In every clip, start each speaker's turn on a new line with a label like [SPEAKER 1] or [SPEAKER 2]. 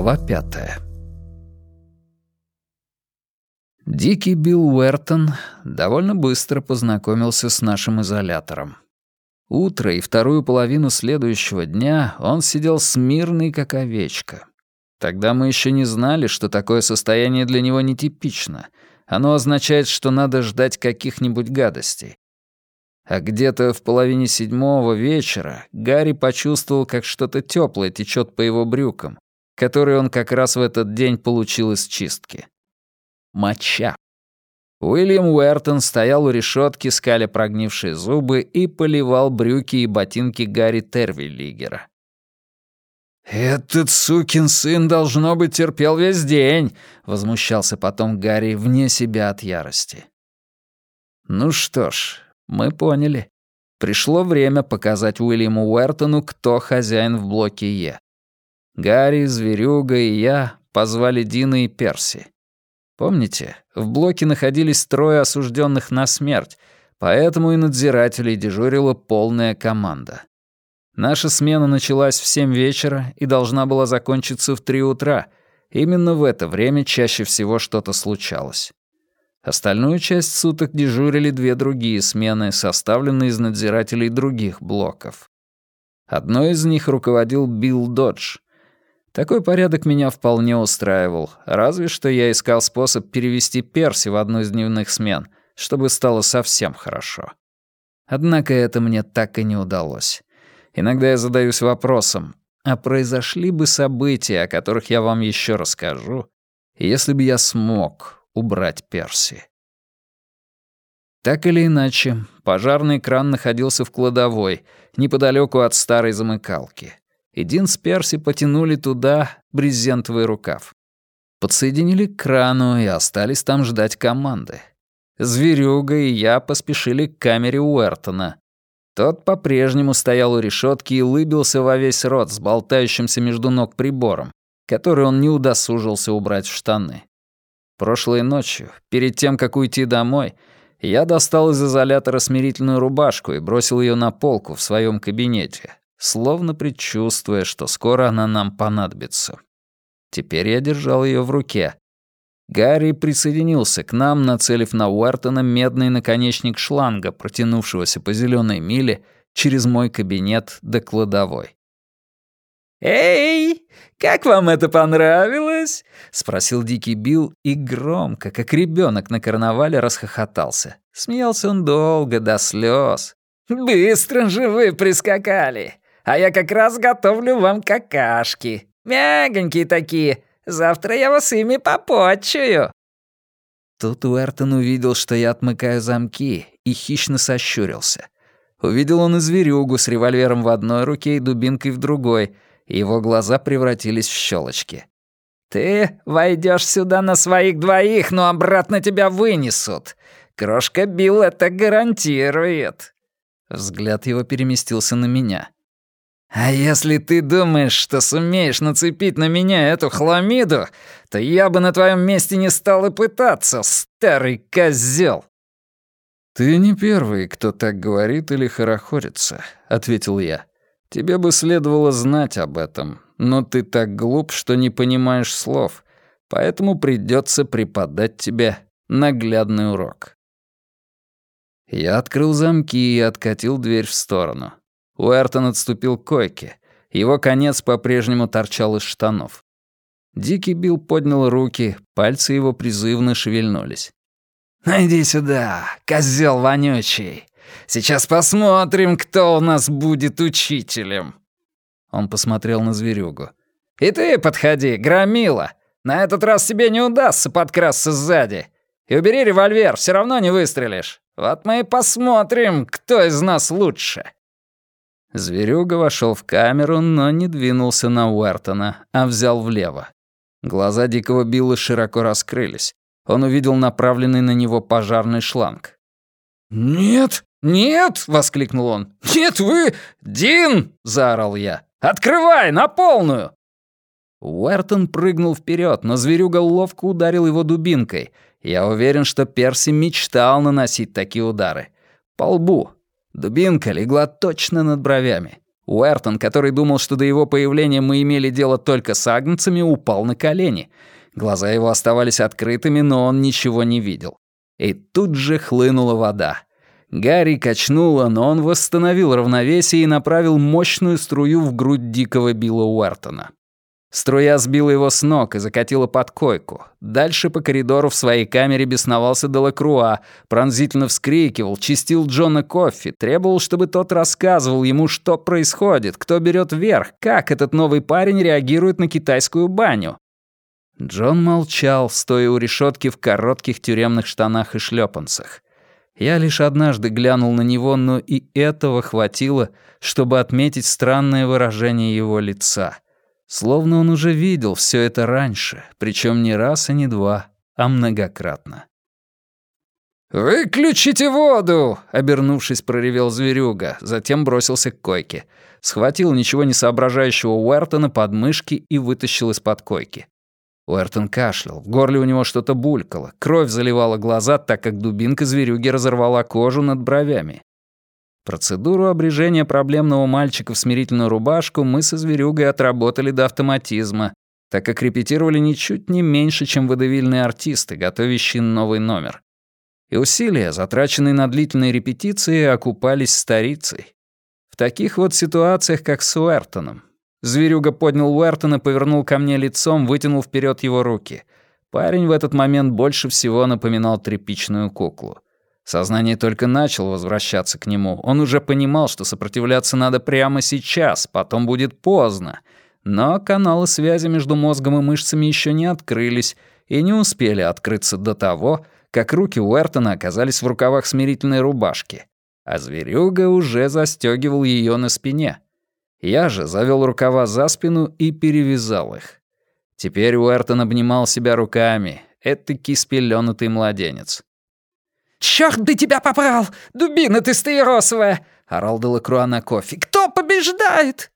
[SPEAKER 1] Глава пятая. Дикий Билл Уэртон довольно быстро познакомился с нашим изолятором. Утро и вторую половину следующего дня он сидел смирный, как овечка. Тогда мы еще не знали, что такое состояние для него нетипично. Оно означает, что надо ждать каких-нибудь гадостей. А где-то в половине седьмого вечера Гарри почувствовал, как что-то теплое течет по его брюкам, которые он как раз в этот день получил из чистки. Моча. Уильям Уэртон стоял у решетки, скаля прогнившие зубы, и поливал брюки и ботинки Гарри Тервиллигера. «Этот сукин сын, должно быть, терпел весь день», — возмущался потом Гарри вне себя от ярости. Ну что ж, мы поняли. Пришло время показать Уильяму Уэртону, кто хозяин в блоке Е. Гарри, Зверюга и я позвали Дина и Перси. Помните, в блоке находились трое осужденных на смерть, поэтому и надзирателей дежурила полная команда. Наша смена началась в семь вечера и должна была закончиться в три утра. Именно в это время чаще всего что-то случалось. Остальную часть суток дежурили две другие смены, составленные из надзирателей других блоков. Одной из них руководил Билл Додж — такой порядок меня вполне устраивал, разве что я искал способ перевести Перси в одну из дневных смен, чтобы стало совсем хорошо. Однако это мне так и не удалось. Иногда я задаюсь вопросом, а произошли бы события, о которых я вам еще расскажу, если бы я смог убрать Перси? Так или иначе, пожарный кран находился в кладовой, неподалеку от старой замыкалки и Дин с Перси потянули туда брезентовый рукав. Подсоединили к крану и остались там ждать команды. Зверюга и я поспешили к камере Уэртона. Тот по-прежнему стоял у решетки и лыбился во весь рот с болтающимся между ног прибором, который он не удосужился убрать в штаны. Прошлой ночью, перед тем, как уйти домой, я достал из изолятора смирительную рубашку и бросил ее на полку в своем кабинете, словно предчувствуя, что скоро она нам понадобится. Теперь я держал ее в руке. Гарри присоединился к нам, нацелив на Уэртона медный наконечник шланга, протянувшегося по зеленой миле через мой кабинет до кладовой.
[SPEAKER 2] «Эй, как вам это понравилось?»
[SPEAKER 1] — спросил Дикий Билл и громко, как ребенок на карнавале, расхохотался. Смеялся он долго, до слез.
[SPEAKER 2] «Быстро же вы прискакали! А я как раз готовлю вам какашки. Мягонькие такие. Завтра я вас ими попотчую».
[SPEAKER 1] Тут Уэртон увидел, что я отмыкаю замки, и хищно сощурился. Увидел он и зверюгу с револьвером в одной руке и дубинкой в другой, и его глаза превратились в щелочки.
[SPEAKER 2] «Ты войдешь сюда на своих двоих, но обратно тебя вынесут. Крошка Билл это гарантирует».
[SPEAKER 1] Взгляд его переместился на меня.
[SPEAKER 2] «А если ты думаешь, что сумеешь нацепить на меня эту хламиду, то я бы на твоем месте не стал и пытаться, старый козел.
[SPEAKER 1] «Ты не первый, кто так говорит или хорохорится», — ответил я. «Тебе бы следовало знать об этом, но ты так глуп, что не понимаешь слов, поэтому придется преподать тебе наглядный урок». Я открыл замки и откатил дверь в сторону. Уэртон отступил к койке. Его конец по-прежнему торчал из штанов. Дикий Билл поднял руки, пальцы его призывно шевельнулись.
[SPEAKER 2] «Найди сюда, козел вонючий. Сейчас посмотрим, кто у нас будет учителем».
[SPEAKER 1] Он посмотрел на зверюгу.
[SPEAKER 2] «И ты подходи, громила. На этот раз тебе не удастся подкрасться сзади. И убери револьвер, все равно не выстрелишь. Вот мы и посмотрим, кто из нас лучше».
[SPEAKER 1] Зверюга вошел в камеру, но не двинулся на Уэртона, а взял влево. Глаза дикого Билла широко раскрылись. Он увидел направленный на него пожарный шланг.
[SPEAKER 2] «Нет, нет!» — воскликнул он. «Нет, вы... Дин!» — заорал я. «Открывай, на полную!»
[SPEAKER 1] Уэртон прыгнул вперед, но зверюга ловко ударил его дубинкой. Я уверен, что Перси мечтал наносить такие удары. По лбу, Дубинка легла точно над бровями. Уэртон, который думал, что до его появления мы имели дело только с агнцами, упал на колени. Глаза его оставались открытыми, но он ничего не видел. И тут же хлынула вода. Гарри качнуло, но он восстановил равновесие и направил мощную струю в грудь дикого Билла Уэртона. Струя сбила его с ног и закатила под койку. Дальше по коридору в своей камере бесновался Делакруа, пронзительно вскрикивал, чистил Джона Коффи, требовал, чтобы тот рассказывал ему, что происходит, кто берет верх, как этот новый парень реагирует на китайскую баню. Джон молчал, стоя у решетки в коротких тюремных штанах и шлепанцах. Я лишь однажды глянул на него, но и этого хватило, чтобы отметить странное выражение его лица — Словно он уже видел все это раньше, причем не раз и не два, а многократно.
[SPEAKER 2] «Выключите воду!» — обернувшись, проревел зверюга, затем бросился к койке. Схватил ничего не соображающего Уэртона под мышки и вытащил из-под койки. Уэртон кашлял, в горле у него что-то булькало, кровь заливала глаза, так как дубинка зверюги разорвала кожу над бровями. Процедуру обрежения проблемного мальчика в смирительную рубашку мы со зверюгой отработали до автоматизма, так как репетировали ничуть не меньше, чем водевильные артисты, готовящие новый номер. И усилия, затраченные на длительные репетиции, окупались старицей. В таких вот ситуациях, как с Уэртоном. Зверюга поднял Уэртона, повернул ко мне лицом, вытянул вперед его руки. Парень в этот момент больше всего напоминал тряпичную куклу. Сознание только начало возвращаться к нему. Он уже понимал, что сопротивляться надо прямо сейчас, потом будет поздно. Но каналы связи между мозгом и мышцами еще не открылись и не успели открыться до того, как руки Уэртона оказались в рукавах смирительной рубашки, а зверюга уже застегивал ее на спине. Я же завел рукава за спину и перевязал их. Теперь Уэртон обнимал себя руками, этакий спеленутый младенец.
[SPEAKER 3] «Чёрт бы тебя попрал! Дубина ты стаиросовая!» — орал Делакруа на кофе. «Кто побеждает?»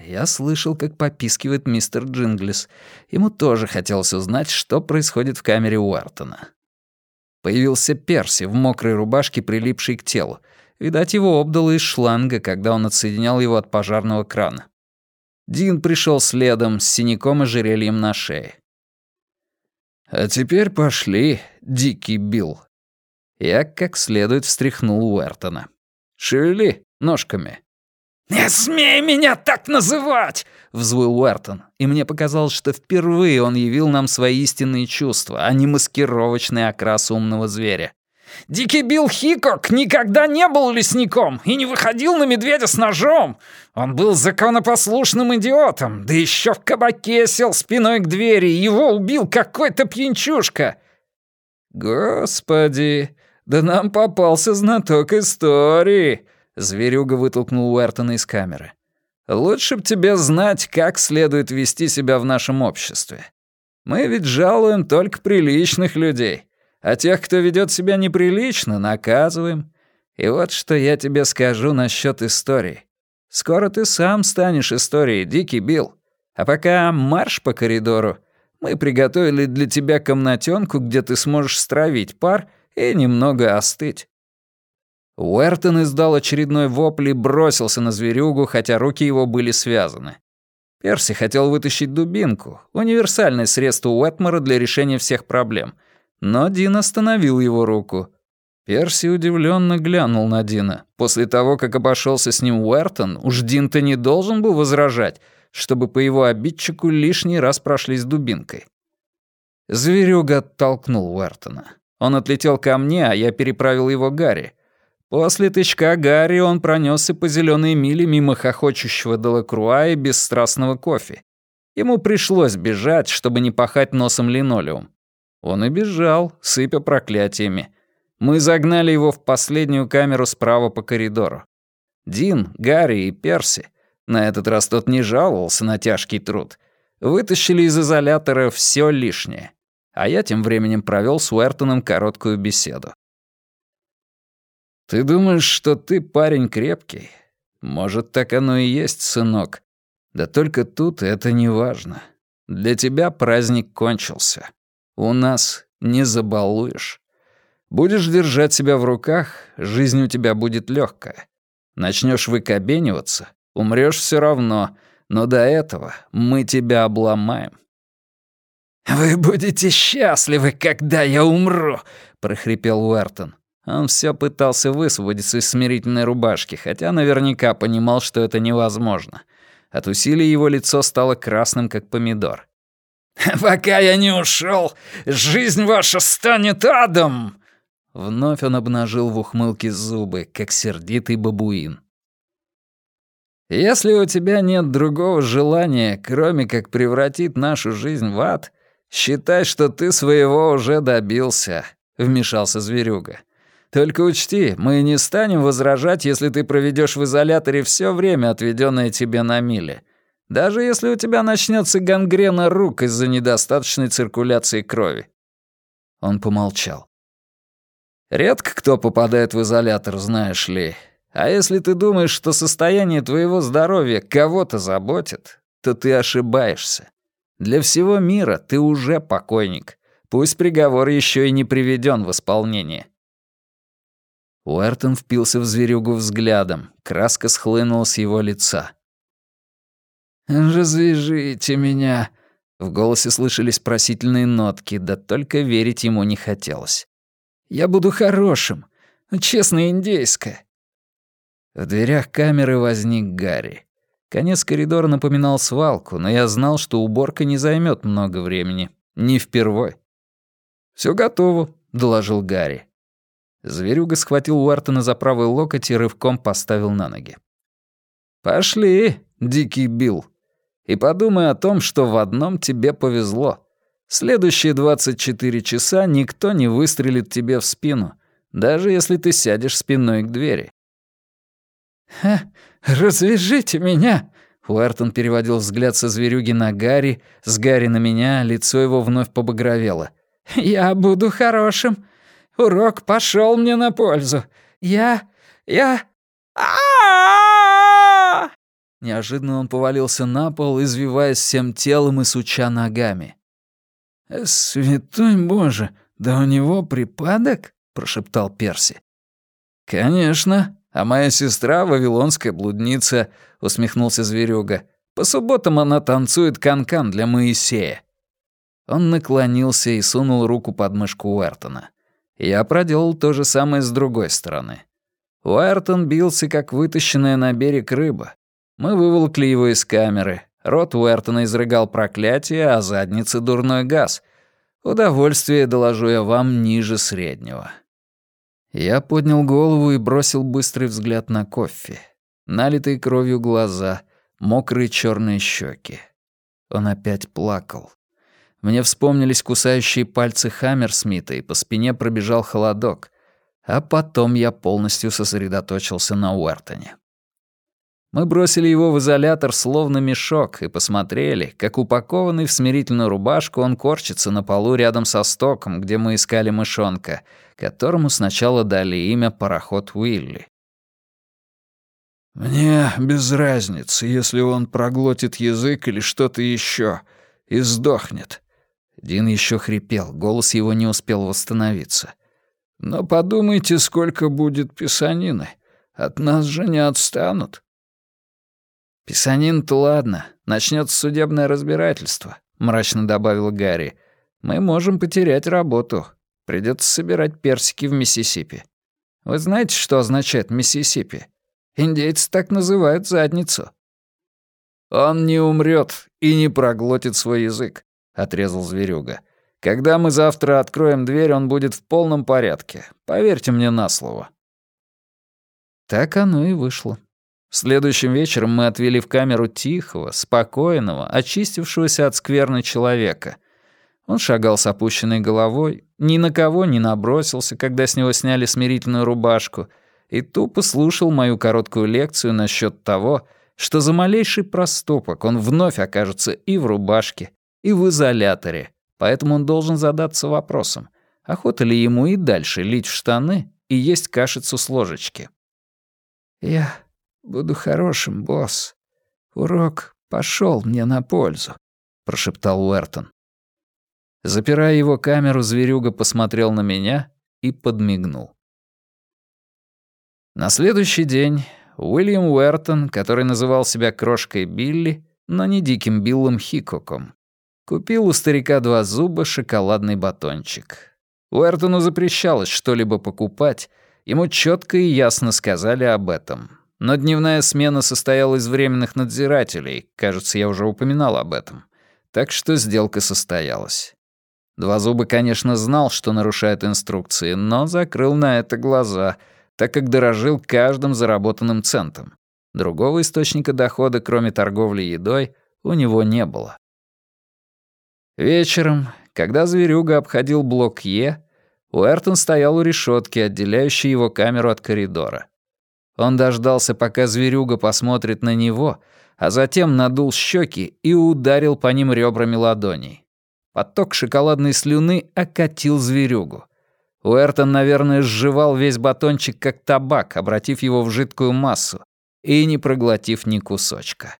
[SPEAKER 1] Я слышал, как попискивает мистер Джинглис. Ему тоже хотелось узнать, что происходит в камере Уэртона. Появился Перси в мокрой рубашке, прилипшей к телу. Видать, его обдало из шланга, когда он отсоединял его от пожарного крана. Дин пришел следом с синяком и жерельем на шее. «А теперь пошли, дикий Билл», я как следует встряхнул Уэртона. «Шевели ножками».
[SPEAKER 3] «Не смей меня так называть!» — взвыл Уэртон, и мне показалось, что впервые он явил нам свои истинные чувства, а не маскировочный окрас умного зверя. «Дикий Билл Хикок никогда не был лесником и не выходил на медведя с ножом. Он был законопослушным идиотом, да еще в кабаке сел спиной к двери, его убил какой-то пьянчушка».
[SPEAKER 1] «Господи!» «Да нам попался знаток истории!» Зверюга вытолкнул Уэртона из камеры. «Лучше б тебе знать, как следует вести себя в нашем обществе. Мы ведь жалуем только приличных людей, а тех, кто ведет себя неприлично, наказываем. И вот что я тебе скажу насчет истории. Скоро ты сам станешь историей, Дикий Билл. А пока марш по коридору. Мы приготовили для тебя комнатенку, где ты сможешь стравить пар — и немного остыть. Уэртон издал очередной вопль и бросился на зверюгу, хотя руки его были связаны. Перси хотел вытащить дубинку, универсальное средство Уэтмора для решения всех проблем, но Дин остановил его руку. Перси удивленно глянул на Дина. После того, как обошелся с ним Уэртон, уж Дин-то не должен был возражать, чтобы по его обидчику лишний раз прошлись дубинкой. Зверюга оттолкнул Уэртона. Он отлетел ко мне, а я переправил его Гарри. После тычка Гарри он пронесся по зеленой миле мимо хохочущего Делакруа и бесстрастного кофе. Ему пришлось бежать, чтобы не пахать носом линолеум. Он и бежал, сыпя проклятиями. Мы загнали его в последнюю камеру справа по коридору. Дин, Гарри и Перси, на этот раз тот не жаловался на тяжкий труд, вытащили из изолятора все лишнее а я тем временем провел с Уэртоном короткую беседу. «Ты думаешь, что ты парень крепкий? Может, так оно и есть, сынок. Да только тут это не важно. Для тебя праздник кончился. У нас не забалуешь. Будешь держать себя в руках, жизнь у тебя будет легкая. Начнешь выкобениваться, Умрёшь всё равно, но до этого мы тебя обломаем».
[SPEAKER 3] «Вы будете счастливы, когда я умру», — прохрипел Уэртон.
[SPEAKER 1] Он всё пытался высвободиться из смирительной рубашки, хотя наверняка понимал, что это невозможно. От усилий его лицо стало красным, как помидор.
[SPEAKER 3] «Пока я не ушел, жизнь ваша станет адом!»
[SPEAKER 1] Вновь он обнажил в ухмылке зубы, как сердитый бабуин. «Если у тебя нет другого желания, кроме как превратить нашу жизнь в ад, считай, что ты своего уже добился», — вмешался зверюга. «Только учти, мы не станем возражать, если ты проведешь в изоляторе все время, отведенное тебе на миле. Даже если у тебя начнется гангрена рук из-за недостаточной циркуляции крови». Он помолчал. «Редко кто попадает в изолятор, знаешь ли. А если ты думаешь, что состояние твоего здоровья кого-то заботит, то ты ошибаешься. Для всего мира ты уже покойник. Пусть приговор еще и не приведен в исполнение». Уэртон впился в зверюгу взглядом. Краска схлынула с его лица.
[SPEAKER 3] «Развяжите меня!»
[SPEAKER 1] В голосе слышались просительные нотки, да только верить ему не хотелось.
[SPEAKER 3] «Я буду хорошим, честно индейское».
[SPEAKER 1] В дверях камеры возник Гарри. Конец коридора напоминал свалку, но я знал, что уборка не займет много времени. Не впервой. Все готово», — доложил Гарри. Зверюга схватил Уартона за правый локоть и рывком поставил на ноги. «Пошли, дикий Билл и подумай о том, что в одном тебе повезло. Следующие 24 часа никто не выстрелит тебе в спину, даже если ты сядешь спиной к двери.
[SPEAKER 3] «Ха, развяжите меня!»
[SPEAKER 1] Уэртон переводил взгляд со зверюги на Гарри, с Гарри на меня, лицо его вновь побагровело.
[SPEAKER 3] «Я буду хорошим. Урок пошел мне на пользу. Я... я... а
[SPEAKER 1] Неожиданно он повалился на пол, извиваясь всем телом и суча ногами.
[SPEAKER 3] «Э, «Святой Боже, да у него припадок?» — прошептал Перси.
[SPEAKER 1] «Конечно. А моя сестра — вавилонская блудница», — усмехнулся зверюга. «По субботам она танцует канкан -кан для Моисея». Он наклонился и сунул руку под мышку Уэртона. Я проделал то же самое с другой стороны. Уэртон бился, как вытащенная на берег рыба. Мы выволокли его из камеры. Рот Уэртона изрыгал проклятие, а задница — дурной газ. Удовольствие, доложу я вам, ниже среднего. Я поднял голову и бросил быстрый взгляд на кофе. Налитые кровью глаза, мокрые черные щеки. Он опять плакал. Мне вспомнились кусающие пальцы Хаммерсмита, и по спине пробежал холодок. А потом я полностью сосредоточился на Уэртоне. Мы бросили его в изолятор словно мешок и посмотрели, как упакованный в смирительную рубашку он корчится на полу рядом со стоком, где мы искали мышонка, которому сначала дали имя пароход Уилли.
[SPEAKER 2] «Мне без разницы, если он проглотит язык или что-то еще и сдохнет».
[SPEAKER 1] Дин еще хрипел, голос его не успел восстановиться.
[SPEAKER 2] «Но подумайте, сколько будет писанины. От нас же не отстанут».
[SPEAKER 1] «Писанин-то ладно, начнется судебное разбирательство», — мрачно добавил Гарри. «Мы можем потерять работу. Придется собирать персики в Миссисипи. Вы знаете, что означает Миссисипи? Индейцы так называют задницу».
[SPEAKER 2] «Он не умрет и не проглотит свой язык», — отрезал зверюга. «Когда мы завтра откроем дверь, он будет в полном порядке. Поверьте мне на слово».
[SPEAKER 1] Так оно и вышло. Следующим вечером мы отвели в камеру тихого, спокойного, очистившегося от скверны человека. Он шагал с опущенной головой, ни на кого не набросился, когда с него сняли смирительную рубашку, и тупо слушал мою короткую лекцию насчет того, что за малейший проступок он вновь окажется и в рубашке, и в изоляторе, поэтому он должен задаться вопросом, охота ли ему и дальше лить в штаны и есть кашицу с ложечки.
[SPEAKER 3] «Я «Буду хорошим, босс. Урок пошел мне на пользу», — прошептал Уэртон.
[SPEAKER 1] Запирая его камеру, зверюга посмотрел на меня и подмигнул. На следующий день Уильям Уэртон, который называл себя крошкой Билли, но не диким Биллом Хикоком, купил у старика два зуба шоколадный батончик. Уэртону запрещалось что-либо покупать, ему четко и ясно сказали об этом. Но дневная смена состояла из временных надзирателей, кажется, я уже упоминал об этом. Так что сделка состоялась. Два зуба, конечно, знал, что нарушает инструкции, но закрыл на это глаза, так как дорожил каждым заработанным центом. Другого источника дохода, кроме торговли едой, у него не было. Вечером, когда зверюга обходил блок Е, Уэртон стоял у решетки, отделяющей его камеру от коридора. Он дождался, пока зверюга посмотрит на него, а затем надул щеки и ударил по ним ребрами ладоней. Поток шоколадной слюны окатил зверюгу. Уэртон, наверное, сживал весь батончик как табак, обратив его в жидкую массу и не проглотив ни кусочка.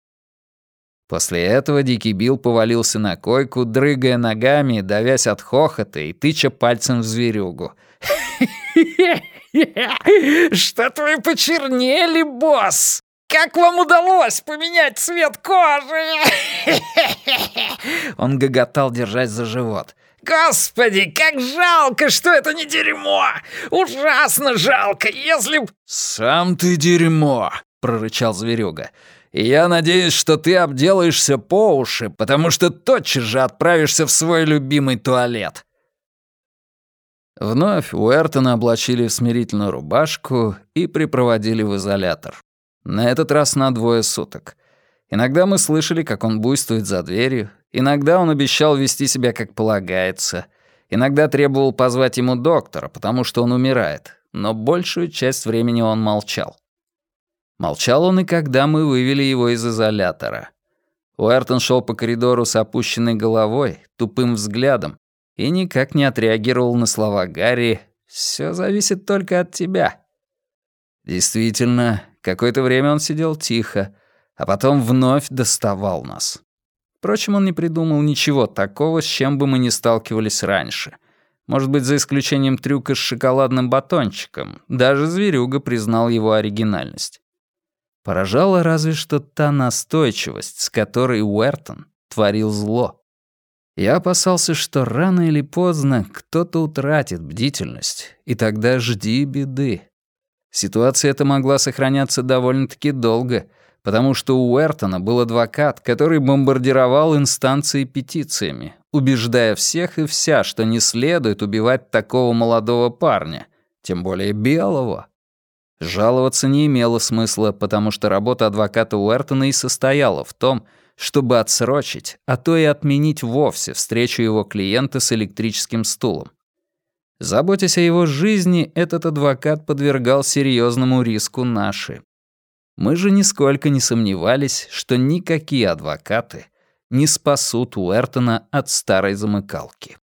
[SPEAKER 1] После этого Дикий Билл повалился на койку, дрыгая ногами, давясь от хохота и тыча пальцем в зверюгу.
[SPEAKER 3] «Что-то вы почернели, босс! Как вам удалось поменять цвет кожи?»
[SPEAKER 1] Он гоготал, держась за живот.
[SPEAKER 3] «Господи, как жалко, что это не дерьмо! Ужасно жалко, если б...»
[SPEAKER 1] «Сам ты дерьмо!» — прорычал зверюга. «И я надеюсь, что ты обделаешься по уши, потому что тотчас же отправишься в свой любимый туалет». Вновь Уэртона облачили в смирительную рубашку и припроводили в изолятор. На этот раз на двое суток. Иногда мы слышали, как он буйствует за дверью, иногда он обещал вести себя как полагается, иногда требовал позвать ему доктора, потому что он умирает, но большую часть времени он молчал. Молчал он и когда мы вывели его из изолятора. Уэртон шел по коридору с опущенной головой, тупым взглядом, и никак не отреагировал на слова Гарри «Всё зависит только от тебя». Действительно, какое-то время он сидел тихо, а потом вновь доставал нас. Впрочем, он не придумал ничего такого, с чем бы мы не сталкивались раньше. Может быть, за исключением трюка с шоколадным батончиком. Даже зверюга признал его оригинальность. Поражала разве что та настойчивость, с которой Уэртон творил зло. Я опасался, что рано или поздно кто-то утратит бдительность, и тогда жди беды. Ситуация эта могла сохраняться довольно-таки долго, потому что у Уэртона был адвокат, который бомбардировал инстанции петициями, убеждая всех и вся, что не следует убивать такого молодого парня, тем более белого. Жаловаться не имело смысла, потому что работа адвоката Уэртона и состояла в том, чтобы отсрочить, а то и отменить вовсе встречу его клиента с электрическим стулом. Заботясь о его жизни, этот адвокат подвергал серьезному риску наши. Мы же нисколько не сомневались, что никакие адвокаты не спасут Уэртона от старой замыкалки.